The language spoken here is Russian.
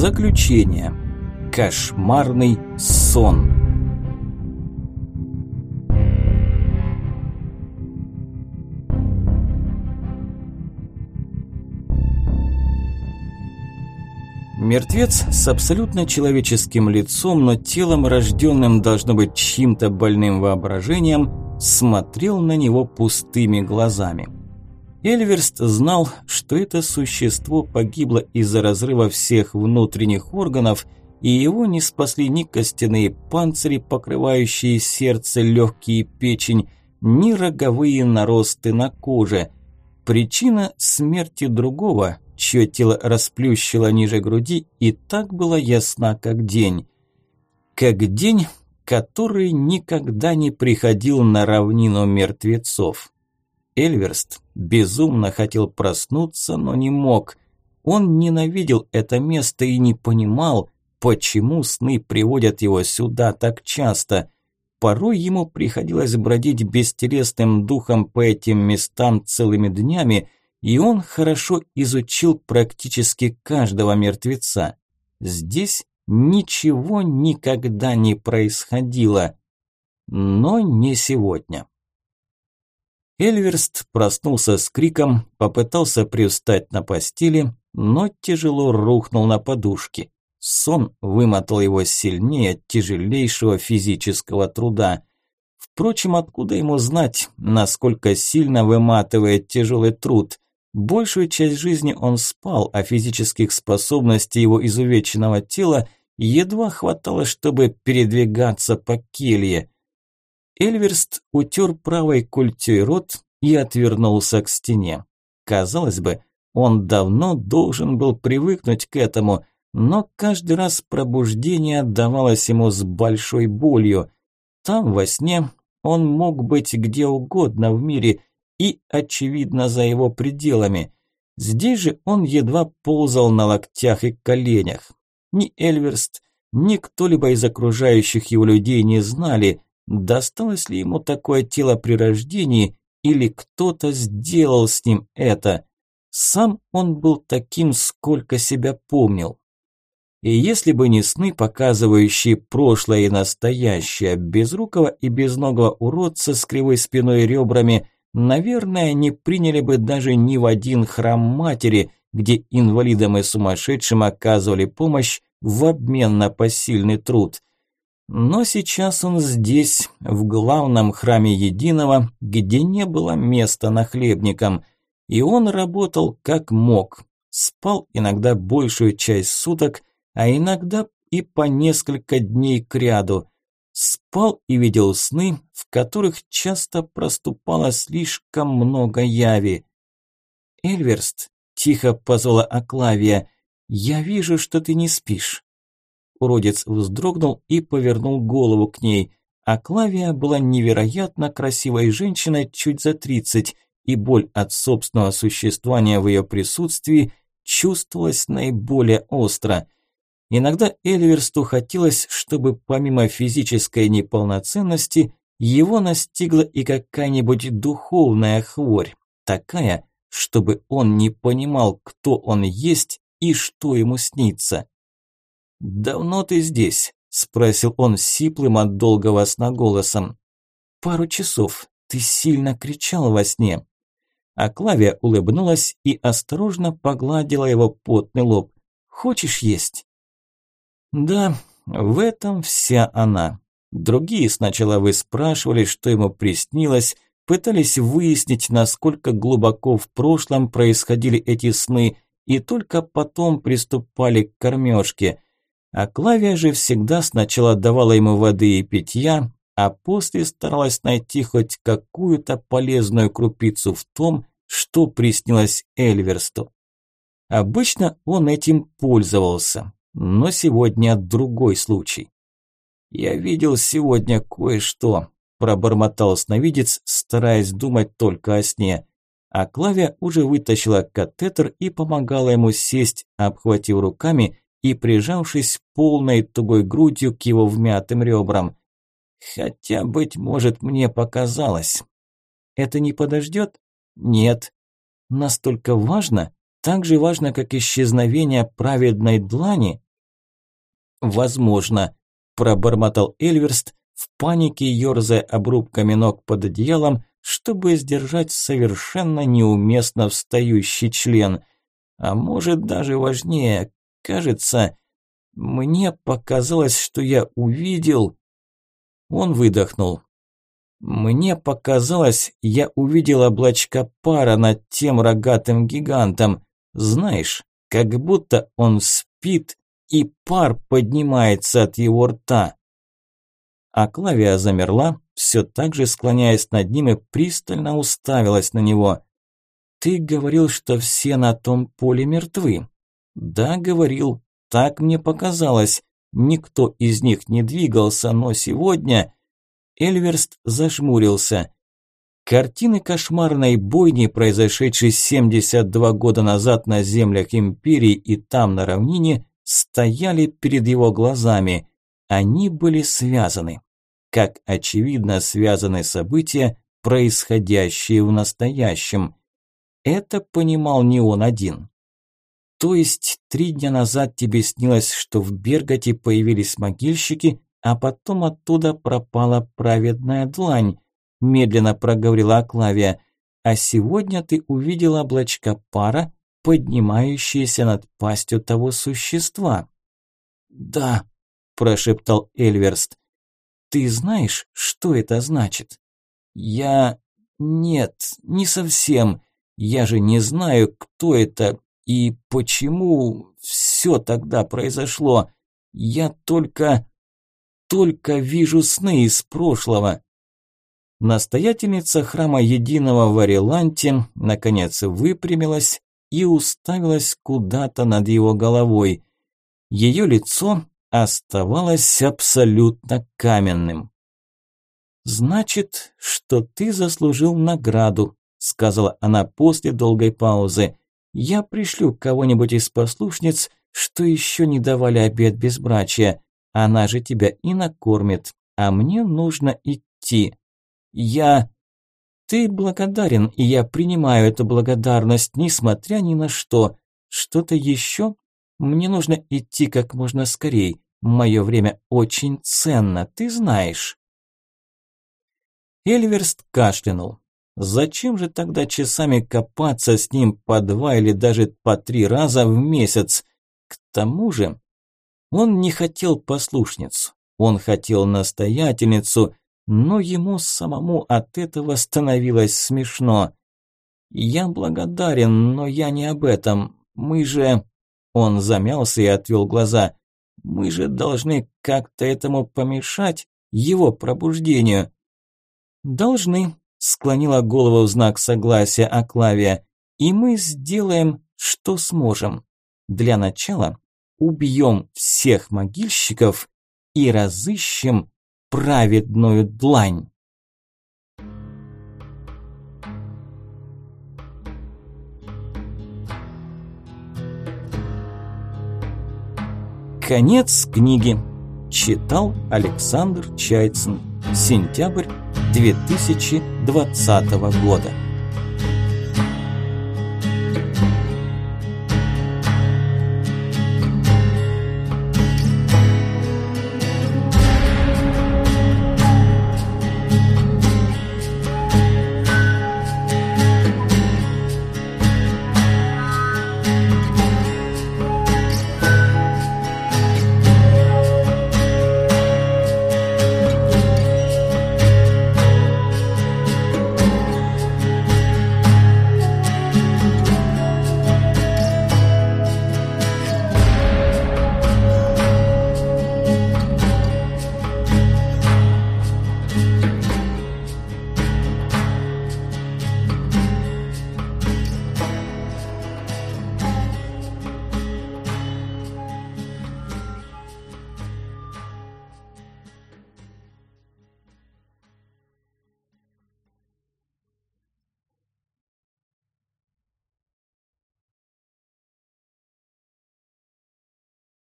Заключение. Кошмарный сон. Мертвец с абсолютно человеческим лицом, но телом, рожденным должно быть чьим-то больным воображением, смотрел на него пустыми глазами. Эльверст знал, что это существо погибло из-за разрыва всех внутренних органов, и его не спасли ни костяные панцири, покрывающие сердце, легкие печень, ни роговые наросты на коже. Причина смерти другого, чье тело расплющило ниже груди, и так была ясна, как день. Как день, который никогда не приходил на равнину мертвецов. Эльверст безумно хотел проснуться, но не мог. Он ненавидел это место и не понимал, почему сны приводят его сюда так часто. Порой ему приходилось бродить бестересным духом по этим местам целыми днями, и он хорошо изучил практически каждого мертвеца. Здесь ничего никогда не происходило. Но не сегодня. Эльверст проснулся с криком, попытался привстать на постели, но тяжело рухнул на подушке. Сон вымотал его сильнее тяжелейшего физического труда. Впрочем, откуда ему знать, насколько сильно выматывает тяжелый труд? Большую часть жизни он спал, а физических способностей его изувеченного тела едва хватало, чтобы передвигаться по келье. Эльверст утер правой культей рот и отвернулся к стене. Казалось бы, он давно должен был привыкнуть к этому, но каждый раз пробуждение давалось ему с большой болью. Там, во сне, он мог быть где угодно в мире и, очевидно, за его пределами. Здесь же он едва ползал на локтях и коленях. Ни Эльверст, ни кто-либо из окружающих его людей не знали, досталось ли ему такое тело при рождении или кто-то сделал с ним это. Сам он был таким, сколько себя помнил. И если бы не сны, показывающие прошлое и настоящее, безрукого и безногого уродца с кривой спиной и ребрами, наверное, не приняли бы даже ни в один храм матери, где инвалидам и сумасшедшим оказывали помощь в обмен на посильный труд. Но сейчас он здесь, в главном храме Единого, где не было места нахлебникам, и он работал как мог, спал иногда большую часть суток, а иногда и по несколько дней кряду. Спал и видел сны, в которых часто проступало слишком много яви. «Эльверст», – тихо позвала Аклавия, – «я вижу, что ты не спишь». Уродец вздрогнул и повернул голову к ней. А Клавия была невероятно красивой женщиной чуть за тридцать, и боль от собственного существования в ее присутствии чувствовалась наиболее остро. Иногда Эльверсту хотелось, чтобы помимо физической неполноценности его настигла и какая-нибудь духовная хворь, такая, чтобы он не понимал, кто он есть и что ему снится. «Давно ты здесь?» – спросил он сиплым от долгого сна голосом. «Пару часов. Ты сильно кричал во сне». А Клавия улыбнулась и осторожно погладила его потный лоб. «Хочешь есть?» «Да, в этом вся она. Другие сначала выспрашивали, что ему приснилось, пытались выяснить, насколько глубоко в прошлом происходили эти сны, и только потом приступали к кормежке – а Клавия же всегда сначала давала ему воды и питья, а после старалась найти хоть какую-то полезную крупицу в том, что приснилось Эльверсту. Обычно он этим пользовался, но сегодня другой случай. «Я видел сегодня кое-что», – пробормотал сновидец, стараясь думать только о сне. А Клавия уже вытащила катетер и помогала ему сесть, обхватив руками и прижавшись полной тугой грудью к его вмятым ребрам. Хотя, быть может, мне показалось. Это не подождет? Нет. Настолько важно? Так же важно, как исчезновение праведной длани? возможно, пробормотал Эльверст, в панике ерзая обрубками ног под одеялом, чтобы сдержать совершенно неуместно встающий член. А может даже важнее, кажется, мне показалось, что я увидел... Он выдохнул. Мне показалось, я увидел облачка пара над тем рогатым гигантом. Знаешь, как будто он спит, и пар поднимается от его рта. А Клавия замерла, все так же склоняясь над ним и пристально уставилась на него. «Ты говорил, что все на том поле мертвы?» «Да, говорил. Так мне показалось. Никто из них не двигался, но сегодня...» Эльверст зажмурился. Картины кошмарной бойни, произошедшей 72 года назад на землях Империи и там на равнине, стояли перед его глазами. Они были связаны. Как очевидно связаны события, происходящие в настоящем. Это понимал не он один. То есть три дня назад тебе снилось, что в Берготе появились могильщики, а потом оттуда пропала праведная длань, медленно проговорила Аклавия. А сегодня ты увидела облачка пара, поднимающиеся над пастью того существа. Да, прошептал Эльверст. Ты знаешь, что это значит? Я... Нет, не совсем. Я же не знаю, кто это и почему все тогда произошло. Я только только вижу сны из прошлого. Настоятельница храма единого в Ариланте наконец выпрямилась и уставилась куда-то над его головой. Ее лицо оставалось абсолютно каменным. «Значит, что ты заслужил награду», – сказала она после долгой паузы. «Я пришлю кого-нибудь из послушниц, что еще не давали обед безбрачия. Она же тебя и накормит, а мне нужно идти. Я... Ты благодарен, и я принимаю эту благодарность, несмотря ни на что. Что-то еще? Мне нужно идти как можно скорее. Мое время очень ценно, ты знаешь. Эльверст кашлянул. Зачем же тогда часами копаться с ним по два или даже по три раза в месяц? К тому же он не хотел послушницу, он хотел настоятельницу, но ему самому от этого становилось смешно. «Я благодарен, но я не об этом. Мы же...» Он замялся и отвел глаза. «Мы же должны как-то этому помешать, его пробуждению». «Должны», – склонила голову в знак согласия Аклавия. «И мы сделаем, что сможем. Для начала убьем всех могильщиков и разыщем праведную длань. Конец книги. Читал Александр Чайцин. Сентябрь 2020 года.